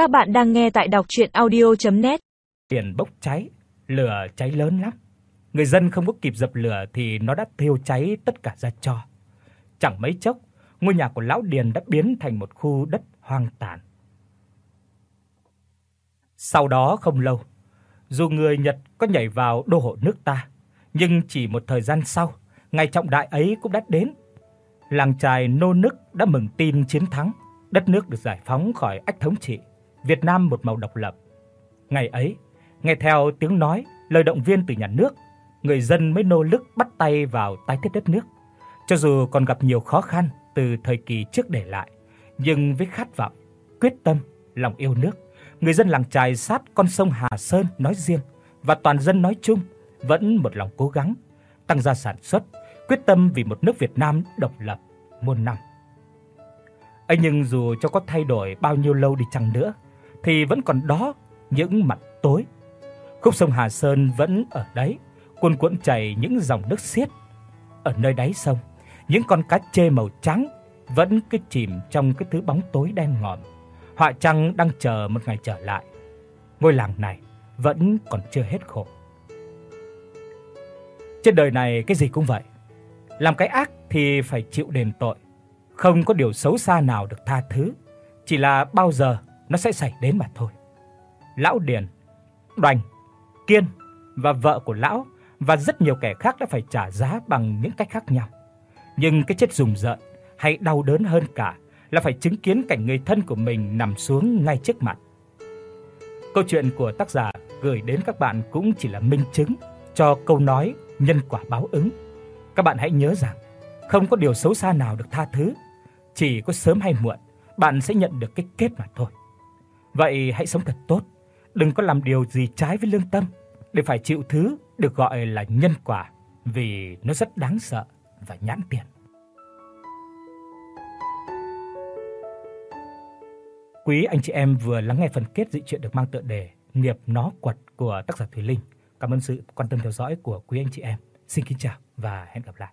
Các bạn đang nghe tại đọc audio net Tiền bốc cháy, lửa cháy lớn lắm. Người dân không có kịp dập lửa thì nó đã thiêu cháy tất cả ra cho Chẳng mấy chốc, ngôi nhà của lão Điền đã biến thành một khu đất hoang tàn. Sau đó không lâu, dù người Nhật có nhảy vào đô hộ nước ta, nhưng chỉ một thời gian sau, ngày trọng đại ấy cũng đã đến. Làng trài nô nức đã mừng tin chiến thắng, đất nước được giải phóng khỏi ách thống trị, Việt Nam một màu độc lập. Ngày ấy, nghe theo tiếng nói, lời động viên từ nhà nước, người dân mới nô nức bắt tay vào tái thiết đất nước. Cho dù còn gặp nhiều khó khăn từ thời kỳ trước để lại, nhưng với khát vọng, quyết tâm, lòng yêu nước, người dân làng trài sát con sông Hà Sơn nói riêng và toàn dân nói chung vẫn một lòng cố gắng tăng gia sản xuất, quyết tâm vì một nước Việt Nam độc lập muôn năm. Ấy nhưng dù cho có thay đổi bao nhiêu lâu đi chăng nữa thì vẫn còn đó những mặt tối. Khúc sông Hà Sơn vẫn ở đấy, cuồn cuộn chảy những dòng nước xiết. Ở nơi đáy sông, những con cá trê màu trắng vẫn cứ chìm trong cái thứ bóng tối đen ngòm. Họa trăng đang chờ một ngày trở lại. Ngôi làng này vẫn còn chưa hết khổ. Trên đời này cái gì cũng vậy. Làm cái ác thì phải chịu đền tội. Không có điều xấu xa nào được tha thứ, chỉ là bao giờ nó sẽ xảy đến mà thôi. Lão Điền, Đoành, Kiên và vợ của lão và rất nhiều kẻ khác đã phải trả giá bằng những cách khác nhau. Nhưng cái chết rùng rợn hay đau đớn hơn cả là phải chứng kiến cảnh người thân của mình nằm xuống ngay trước mặt. Câu chuyện của tác giả gửi đến các bạn cũng chỉ là minh chứng cho câu nói nhân quả báo ứng. Các bạn hãy nhớ rằng không có điều xấu xa nào được tha thứ, chỉ có sớm hay muộn bạn sẽ nhận được cái kết mà thôi. Vậy hãy sống thật tốt, đừng có làm điều gì trái với lương tâm để phải chịu thứ được gọi là nhân quả vì nó rất đáng sợ và nhãn tiền. Quý anh chị em vừa lắng nghe phần kết dị truyện được mang tựa đề Nghiệp nó quật của tác giả Thùy Linh. Cảm ơn sự quan tâm theo dõi của quý anh chị em. Xin kính chào và hẹn gặp lại.